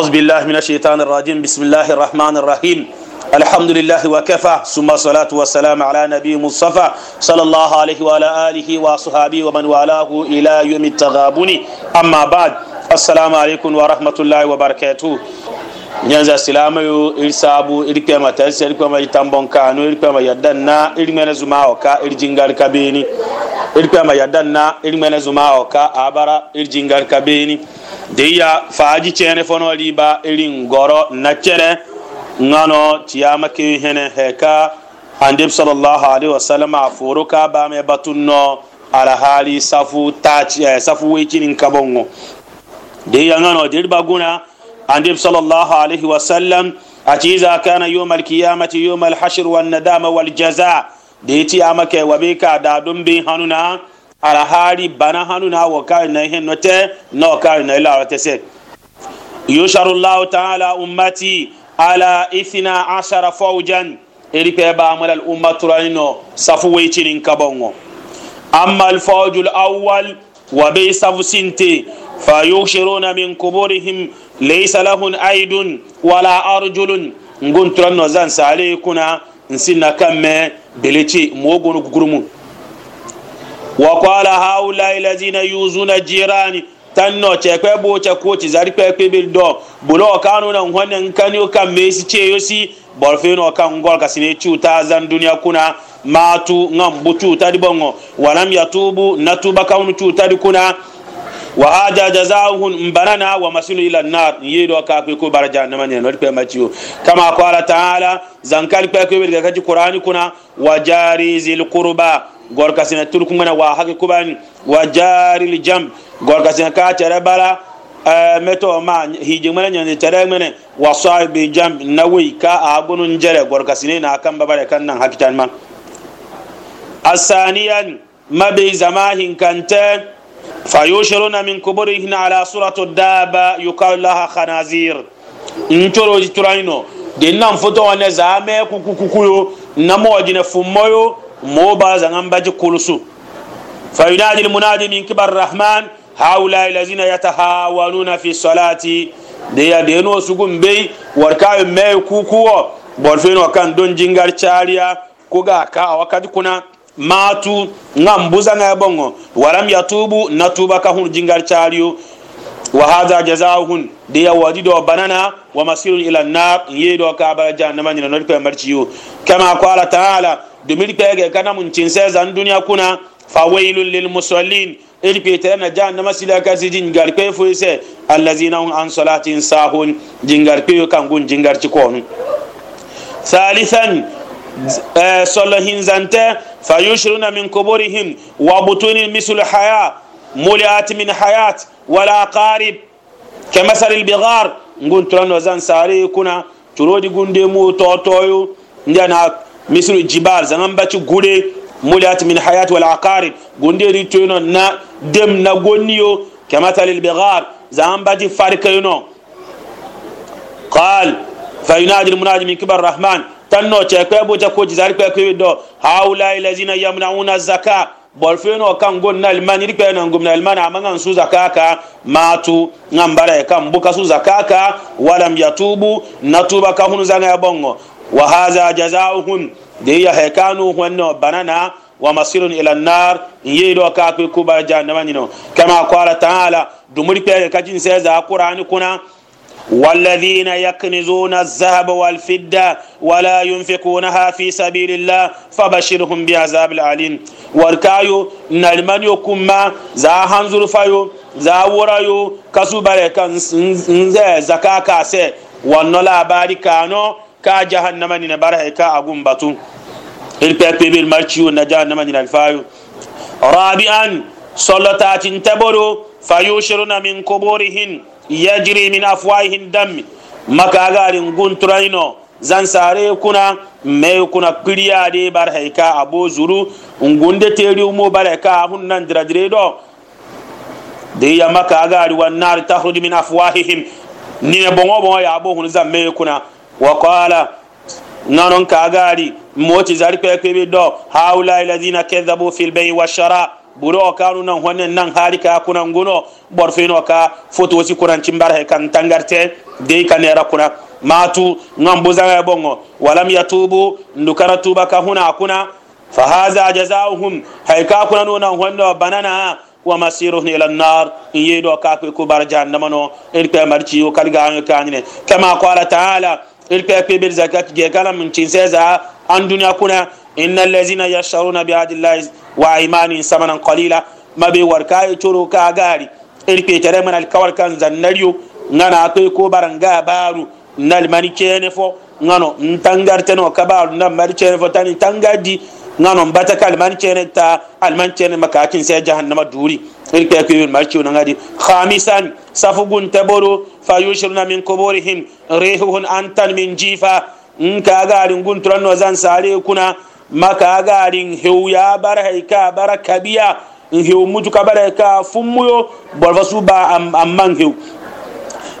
أعوذ بالله من الشيطان الرجيم. بسم الله الرحمن الرحيم. الحمد لله وكفى. ثم الصلاة والسلام على نبي مصطفى صلى الله عليه وعلى آله وصحابه ومن والاه إلى يوم التغابن. أما بعد السلام عليكم ورحمة الله وبركاته. Nyanza silama yo iri sabu iri kpema tarisi iri kpema itambon kano iri kpema yaddan na iri mene zuma oka iri jingar kabeni iri kpema yaddan iri mene zuma oka abara iri jingar kabeni deya faaji chene fono liba iri ngoro na chene ngano tiyama ke hene heka andib sallallahu alaihi wasallam a foro ka ba me batunno ala hali safu tachi eh, safu wechinin kabongo deya ngano dirba guna عن صلى الله عليه وسلم أتي إذا كان يوم القيامة يوم الحشر والندامة والجزاء. ديتي أمك وبيكا دادم بي هنونا على هاري بنا هنونا وكار نيهن نوتي نو كار نيلا وتسي يشر الله تعالى أمتي على إثنى عشر فوجا إريك بعمل الأمة ترانينو صفويتين كبونغو أما الفوج الأول وبي صفو سنتي فيوشرون laysa lahun aidun wala arjulun ngun turan no zan sale kuna nsinna kamme belici mogon gugurumu wa qala haula allazina yuzuna jirani tanno cekpe boca koci zari kpekpe bil do bulo kanu na honen kanyo kan mesi ceyo si borfeno kan gol chu cuta zan duniya kuna matu ngam bu cuta di bongo walam yatubu natuba kaunu cuta di kuna wa ada jazauhum mbanana wa masilu ila nar. Yeeɗo kakue ko bara jahannama nen waɗi pema macciyo kama qala taala zankali kpe kue ɓeɗi kakaci qur'ani kuna wa jari zil qurba. Gorka sina turkugana wa hake kuɓani wa jari jam. Gor gorka sina ka tere bala eh, meto ma hije mene ñande tere mene wa sahibi jamb nawoyi ka a gonun jere gorka sine na kan babare kan nan hakitan man asaniyan mabe zamahin kanta fayushruna min kuburihina ala suratu daba yukalu laha khanazir ncoroji turaino ɗin nan fotowane zame kukukukuyo namoojine fummoyo mooba zangan baji kulusu fayunadi lmunadi min kibar rahman haulai lazina yatahawanuna fi salati deya deno sugun bei warkayo meyo kukuwo bolfeno kan don jingar cariya koga ka a wakkati kuna matu nga mbuza nga bongo walam yatubu natuba ka hun jingar chariyo wa hadha jazaohun de wadi do banana wa masirun ila nar ye do ka bara jahannama ni nol pe marciyo kama qala ta'ala dumil pege kana mun cinse zan duniya kuna fa wailul lil musallin. Iri pete na jahannama sila ka si jingar pe fo ise allazina hum an salatin sahun jingar pe kan gun jingar ci konu thalithan eh, solo hinzante فيشرون من قبورهم وبطون مثل الحياة ملئات من حياة ولا قارب. كمثل البغار نقول تران وزن ساري كنا ترودي قندي مو توتويو. jibal zaman baci gure muliat min hayat wal aqarib gunde ritoyno na dem na gonniyo kamathal al bighar zaman baci farkayno qal فينادي المنادي من كبر الرحمن tanno ce kwe bo ta ko jizar kwe kwe do haula ilazina yamnauna zaka bol feno kan gon na ri kwe na ngum na alman amanga su zakaka matu ngambara kan buka su zakaka walam yatubu natuba ka hunu zanga bongo wa hadha jazaohum de ya hekanu wonno banana wa masirun ila nar yido ka kwe kuba jahannama ni no kama qala ta'ala dumuri pe ka jin sai za qur'ani kuna والذين يكنزون الذهب والفضة ولا ينفقونها في سبيل الله فبشرهم بعذاب العليم وركايو نالمان يكما زا هنزر فايو زا ورايو كسو بركة زكاة كاسي ونولا باري كانو كا جهنم نبره كا أقوم باتو. البيبي بالمرشيو نجهنم الفايو. رابعا صلتات تبرو فيوشرون من قبورهن. Yajri min afwahihim dam maka garin gunturaino zan sare kuna me kuna de bar haika abo zuru. Ngunde teri umo bar haika hun diradire do. De ya maka gari wan nar takhruj min afwahihim. Ni bongo bongo ya abo hun zan me kuna. Wa qala nanon ka gari moti zari kwe do. Haula alladhina kadhabu fil bay wa shara. Buro kanu nan honne nan hari ka kuna nguno bor fino ka foto si kuran cimbar he kan tangarte. De kan era kuna. Matu ngam buzanga bongo. Walam yatubu ndukara tuba ka huna kuna. Fa hadha jazaohum hay ka no nan honno banana. Wa masiruhum ila an-nar in yedo ka ko bar jahannama no en pe marci o kalga an kanine kama qala ta'ala. Il pe pe bil zakat je kala min cin seza an duniya kuna. Mabe warka e choro ka gari il pe tere man al kawal kan zannariyo ngana ko ko baranga baru nal mani kene fo ngano ntangarte no kabaru na mari kene fo tani tangadi ngano mbata kal man chene ta al man chene makakin sai jahannama duri in ka yakwi mal ciuna ngadi khamisan safugun taboro fayushruna min quburihim rihuhun antan min jifa in ka garin gunturan no zan sare kuna makaga arin hew ya bara hay ka bara kabiya in hew mutu ka bara ka fummuyo bolfa suba am amman hew.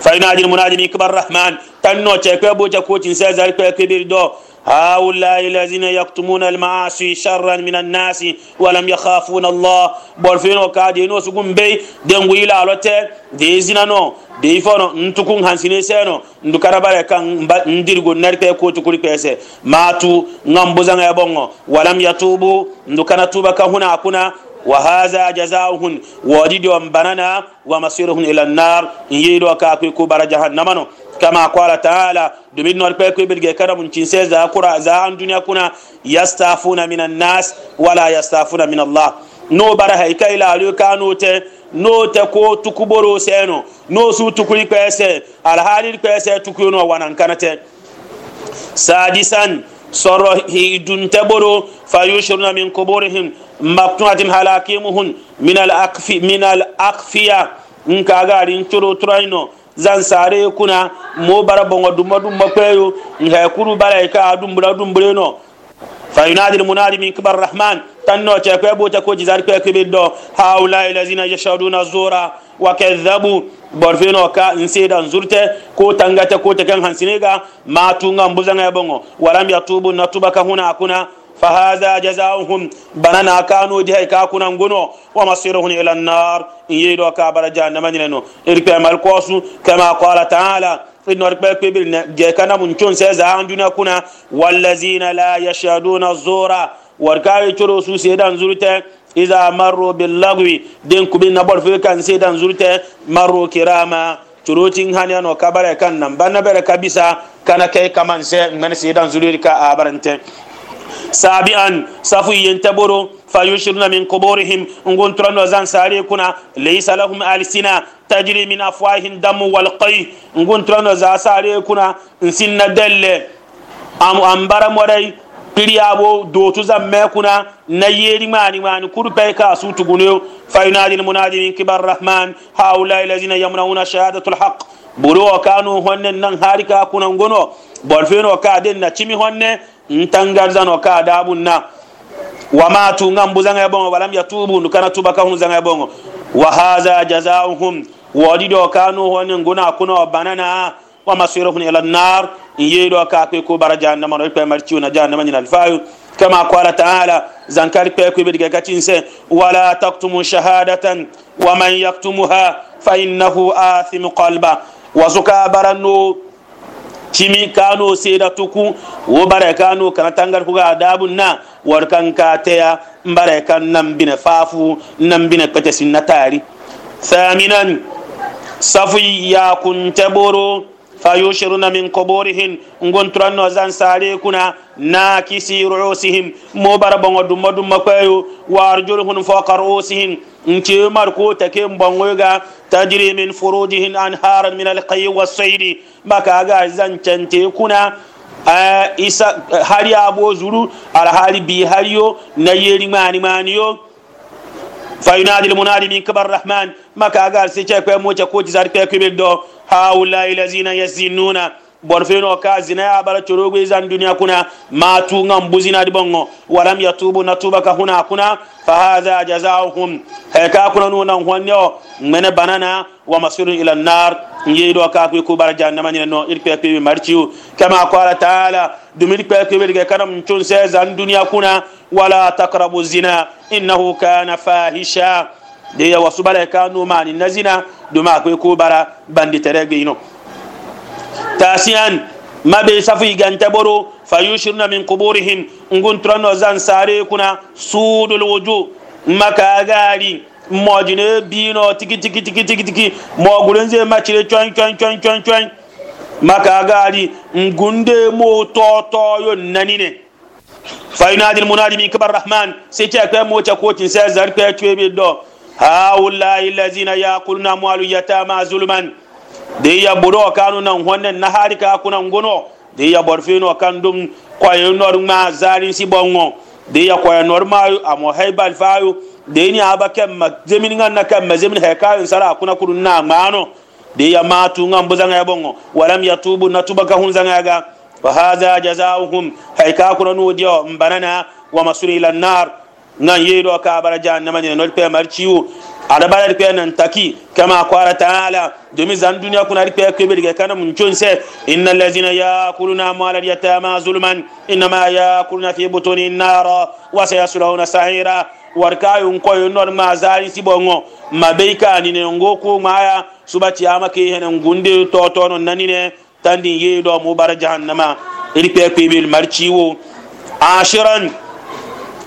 Fa yunadi munadi ikbar rahman tanno ce ko bo ce ko tin sai zar ko kibir do. هؤلاء الذين يكتمون المعاصي شرا من الناس ولم يخافون الله. بورفين وكادي نو سكون بي دنگو إلى لوتي دي زينانو دي فونو نتكون هانسيني سينو narpe ko to kuri pese matu ngambuza nga bongo walam yatubu ndukana tuba ka huna akuna وهذا جزاؤهم. وديد ومبننا ومصيرهم إلى النار. يدو كاكو كبر جهنم كما قال تعالى دمين نور بيكو بيرجي كنا من تنسي ذا كرا ذا عن دنيا كنا يستافون من الناس ولا يستافون من الله hay kai la lu kanu te no te ko tukuboro seno no su tukuri pese al halil pese tukuno wanan kanate sadisan soro hi dun taboro fayushruna min quburihim maqtuatin halakimuhum min al akfi min al akfiya nka garin turo turaino zan sare kuna mo bara bongo dumma dumma kweyo ngai kuru bara ka dumbura dumbure no. Fa yunadi munadi min kibar rahman tanno ce kwe bota ko jizar kwe kibir do haula ilazina yashaduna zura wa kadhabu borfino ka nseda nzurte ko tangata ko ta kan hansinega matunga mbuzanga bongo. Walam yatubu natuba ka huna akuna فهذا جزاؤهم. بنانا كانوا دي كا كنا غنو ومصيرهم إلى النار. يدو كابر جهنم نينو. اركب مالكوس كما قال تعالى. إن ركب كبير. جكنا من شون سيزا عندنا كنا والذين لا يشهدون الزور وركاي ترو سو سيدان زورته. إذا مروا باللغو. دين كبين نبر في كان سيدان زورته. مروا كراما. turotin hani no kabare kan nan banna bere kabisa kana sedan zuliri ka abarante سابعا صفو ينتبروا فيشرون من قبورهم نقول ترى زان ساري كنا ليس لهم ألسنة تجري من أفواههم دم والقي نقول ترى زان ساري كنا نسين دل أم أمبر مري piriyaabo dootu zamme kuna na yeeri mani mani kurpey ka sutugunoyo fayunadi lmunadi min kibar rahman haulai lazina yamnauna shahadatu lhaq buru kanu honne nan hari ka kuna ngono bol feno ka den na cimi honne ntangarzano ka adabun na wa matu mbuzanga yabongo bongo walam yatubu ndukana tuba ka zanga bongo. Wa hadha jazaohum wadido kanu honi nguna kuna banana wa masiruhum ila an-nar yedo ka ko ko bara jahannama no pe marci na jahannama ni alfayu. Kama qala ta'ala zankar pe ko be diga katinse wala taktumu shahadatan wa man yaktumuha fa innahu athim qalba. Wa zuka baranu cimi kano seda tuku wo bare kano kana tangar kuga adabun na war kan ka teya mbare kan nan bine fafu nan bine kete sinna tari thaminan safu ya kun taboro fayushiruna min quburihim ngon turanno zan sare kuna nakisi ruusihim mo bara bongo dumma dumma kwayo wa arjuluhum fawqa take mbongoga tajri min furujihin anharan min alqay wasayri maka ga zancante kuna isa hari abo zuru alhali bi hariyo na yeri mani mani yo فينادي المنادي من كبر الرحمن. ما كاغار سيتشا كو موچا كو جزار كو كبير دو هؤلاء الذين يزنون bor feno ka zina ya bara chorogo izan duniya kuna ma tu ngam buzina di bongo walam yatubu natuba ka huna kuna fa hadha jazaohum hay ka kuna nuna honyo mene banana wa masirun ila nar yedo ka ku ku bara jahannama ni no irpe pe marciu kama qala taala dumir pe pe be kanam chun se zan duniya kuna wala taqrabu zina innahu kana fahisha de ya wasubala ka no mani nazina duma ku ku bara bandi tere be ino tasian mabe safu igante boro fayushirna min quburihim ngunturano zan sare kuna sudul wuju makagari mojine bino tiki tiki tiki tiki tiki mogulen ze macire coin coin coin coin coin makagari ngunde mo totoyo nanine fayunadi lmunadi min kibar rahman sete akpe moca kotin se zar kpe tuebe do haulai lazina yakuluna amwalu yatama zulman de ya buro kanu nan honnen na hari ka kuna ngono. De ya borfino kan dum kwaye nor ma zari si bongo. De ya kwaye nor ma amo haibal fayu. De ni aba kem ma zemin ngan na kam zemin he ka sara kuna kurun na mano de ya matu ngam buzanga ya bongo. Walam yatubu natuba ka hun zanga ga. Fa hadha jazaohum hay ka kuna no dio mbanana wa masuri ila nar. Ngan yedo ka bara jahannama ne nol pe marciu ada bara rikpe nan taki kama qala ta'ala domi zan duniya kuna rikpe ke be kana mun chonse innal ladzina yakuluna amwal al yatama zulman inma yakuluna fi butuni nara wa sayasluna sa'ira warkayu nkoyo nor ma zari sibongo mabeika ni ne ngoku maya subati ama ke henen gunde to to non nanine tandi yedo mu bara jahannama rikpe ke be marciwo ashiran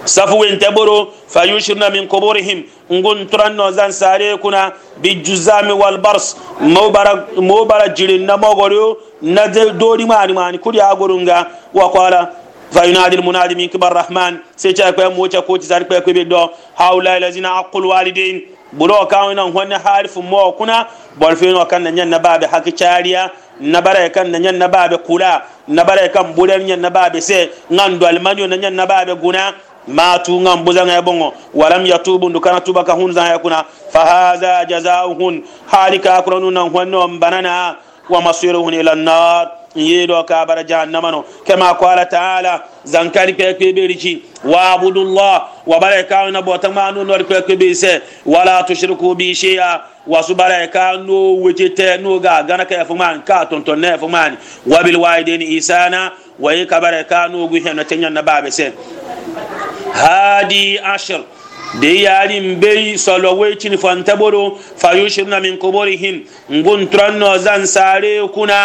safu wente boro fayushirna min quburihim ngun turanno zan sare kuna bijuzami wal bars mo bara mo bara jirin na mogoro na dori mani mani kudi agorunga wa qala فينادي المنادي من كبر الرحمن سيتا كوي موتا كوتي سار كوي كوي بدو هؤلاء الذين عقل والدين بلو كاونا هون حارف مو كنا بولفين وكان نين نباب حكي تشاريا nabara kan na nyan nababe kula nabara kan bulen nyan nababe se ngando almanyo na nyan nababe guna matu ngam buzanga e bongo walam yatubu ndukana tuba ka hunza yakuna e fahaza jazaohun halika akuranu nan honno banana wa masiruhun ila nar. Yeeɗo kabara jahannama no kema ko ala taala zankari kwe kweɓeri ci wabudullah wa bara e kawna botama nunori kwe kweɓeri se wala tushriku bi shea wasu bara e ka no wecete noga gana ka efomani ka tontonne efomani wabil waideni isana wayi kabara e ka nogu henno teñanna baɓe se hadi ashir de yarin bai solo wecin fantaboro fayushirna min kuburihim ngun turanno zan sare kuna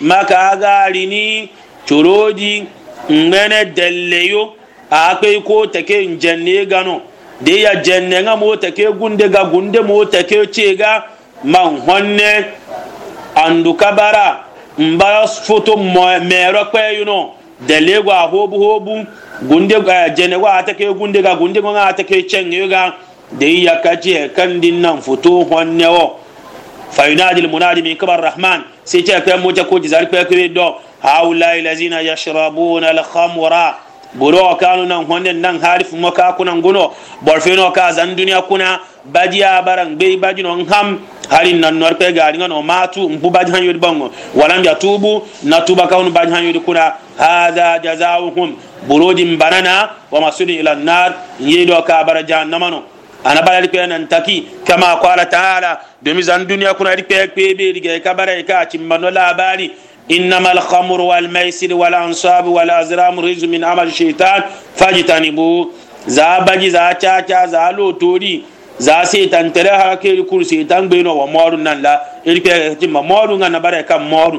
maka garini curoji ngene delleyo akai ko take jenne gano. De ya jenne nga mo take gunde ga gunde mo take cega man honne andu kabara mbara foto mero kwe you know. Delle gwa hobu hobu gunde jene wa ata ke gunde ga gunde ga ata ke chenge ga. De ya kaje kan ɗin nan futo honne wo. Fa yunadi munadi min kabar rahman. Sai ce kai mu ta ko ji zarfe ko do. Haula allazina yashrabuna al khamra buro kanu nan honne nan harif maka kunan guno. Borfeno ka zan duniya kuna. Bajiya barang be bajino ham harin nan norpe gari ngano matu mpu baji han yodi bango walam yatubu natuba kaunu baji han yodi kuna. Hadha jazaohum burudi banana wa masudi ila nar yedo ka bara jahannamano ana bara ri nan taki kama qala taala domi zan duniya kuna ri pe pe be ri ka bara ka cimmano labari إنما الخمر والميسر والأنصاب والأزرام رجز من عمل الشيطان فاجتنبوه زابجي زا چاچا زا لوتوري za setan tere ha ke kur setan gbe no wa moru nan la iri pe ti ma moru nga na bare kam moru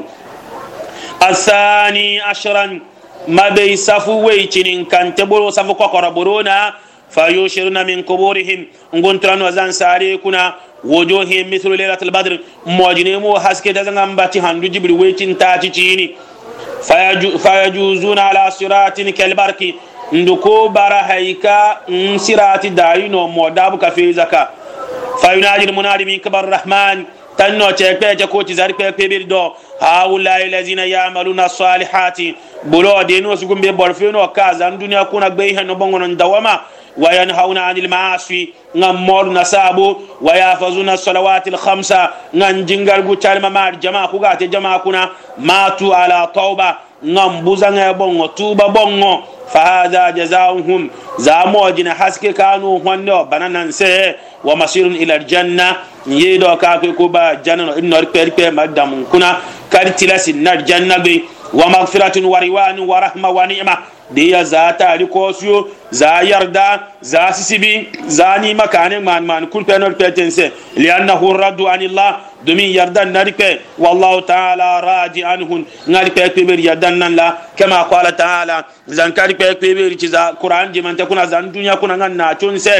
asani ashran ma be safu we chinin kan te boro safu ko kora borona fayushiruna min quburihim nguntrano zan sare kuna wujuhihim mithlu lailatul badr mojine mo haske da zanga mbati handu jibri we chin ta ci cini fayajuzuna ala siratin kalbarki nduko bara haika sirati dayino mo dabu ka fe zaka fayunaji almunadi min kabar rahman tanno ce kpe ce ko ci zari kpe kpe bir do haulai allazina ya'maluna salihati bulo de no su gumbe bor fe no ka zan duniya kuna gbe hen no bongo non dawama وينهون عن المعاصي نمور نسابو ويحفظون الصلوات الخمسة ngam buzaŋe boŋŋo tuba boŋŋo fahada jazauhum. Zamojina haske kanu honde o bana nan see wa masirun ila aljanna. Yiɗo kake kuba janna no innor perpe maddamun kuna kadi tilasi nar janna ɓe wa magfiratun wa riwanun wa rahma wa ni'ma. Diya za tari kosiyo za yarda za sisibi za nima kane man man. Kulpenor petense liannahu raddu anillah. Domin yardan narpe wallahu ta'ala raji anhun ngari pe beri yardan nan la kama qala ta'ala zan kari pe pe beri ci za qur'an ji man ta kuna zan dunya kuna ngan na chunse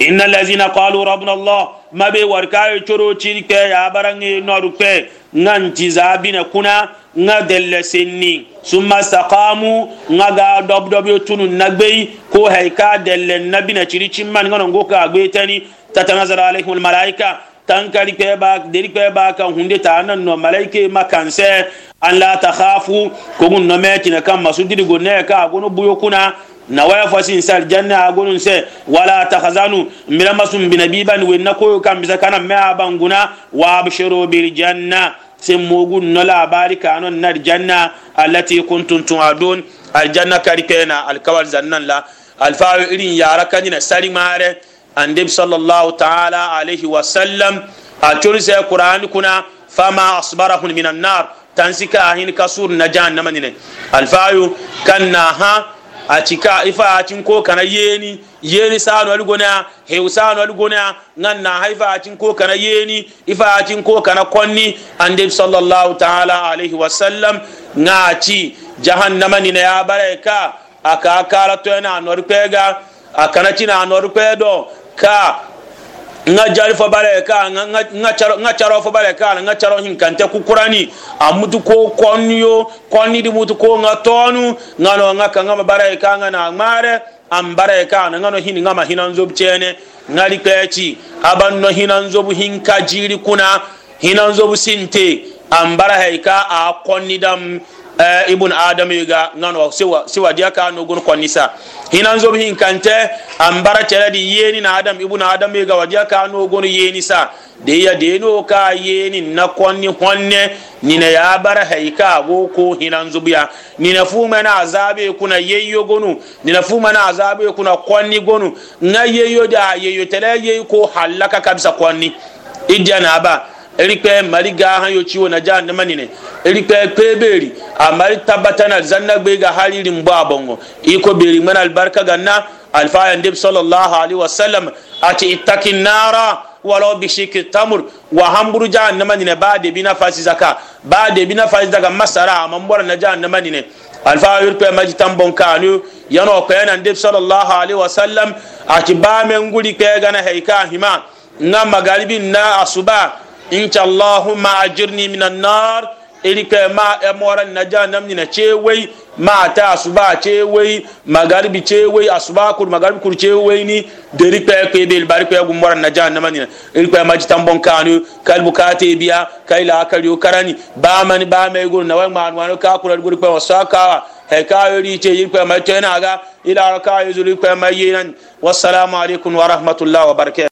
inna allazina qalu rabbuna allah mabe warkayo choro ci pe ya barangi noru pe ngan ci za bina kuna nga delle senni summa staqamu nga ga dob dob yo tunu nagbei ko hay ka delle nabi na ciri cimman nga ngo ka gbe tani tatanazara alaihim almalaika tankari pe ba deri pe ba kan hunde ta nan no malaike makanse an la takhafu ko gun no meti na kan masu didi gonne ka gono buyo kuna na waya fasin sal janna agonun se wala takhazanu mira masum binabiban wenna ko kan bisa kana me abanguna wa abshiru bil janna sen mogun no labari kanon nar janna allati kuntum tuadun aljanna kari pena alkawal zannan la alfawo irin yara kanina sari mare andib sallallahu ta'ala alaihi wa sallam a curse qur'ani kuna fama asbarahum minan nar tansika hin kasur na jahannama ne alfawo kanna ha a cika ifa a cin ko kana yeni yeni sanu ali gona heu sanu ali gona nan na haifa a cin ko kana yeni ifa a cin ko kana konni ande sallallahu ta'ala alaihi wa sallam nga ci jahannama ni ya bare ka aka kala to na norpega akana ci na norpedo ka nga jari fo bare ka nga charo nga charo fo bare ka nga charo hin kante ku kurani. Amutu ko konyo konni di mutu ko nga tonu nga no nga ka nga bare ka nga na mare am bare ka nga no hin nga ma hinan zob chene nga li pechi. Aban no hinan zob hin ka jiri kuna hinan zob sinte am bare ka a konni dam Eh, ibn adam ga ngano siwa siwa dia ka no gun konisa hinan zo hin kante an bara tere di yeni na adam ibn adam ga wadia ka no gun yeni sa de ya de no ka yeni na konni honne ni na ya bara haika go ko hinan zubiya ni na fuma na azabe kuna yeyyo gonu ni na fuma na azabe kuna konni gonu. Na yeyyo da yeyyo tere yeyyo ko halaka kabisa konni idia na ba eri kpɛ mari ga han yo ciwo na ja ne manine eri kpɛ kpɛ beri a mari tabbata na zanna gbe ga halirin bo abongo iko beri mana albarka ganna alfaya ndib sallallahu alaihi wasallam ati ittakin nara walau bi shiki tamur wa hamburu jahannama nine ba de bina fasi zaka ba de bina fasi daga masara amma mbora na jahannama nine alfa yurpe maji tambon kanu yano ko yana ndib sallallahu alaihi wasallam ati ba men guri ke gana heika hima nga magaribi na asuba إن شاء أجرني من النار إليك ما أمور النجاة نمني نشيوي ما أتى أصبع شيوي ما غرب شيوي أصبع كور ما غرب كور شيوي ني دريك يا كيبي البارك يا غمور النجاة نمني إليك ما جتام بون كانو كالب كاتي بيا كايلا كاليو كراني بامن بام يقول نوع ما نوع كا كور يقول كوا ساكا هكا يري شيء إليك ما تينا إلى ركاء يزول إليك ما يينان والسلام عليكم ورحمة الله وبركاته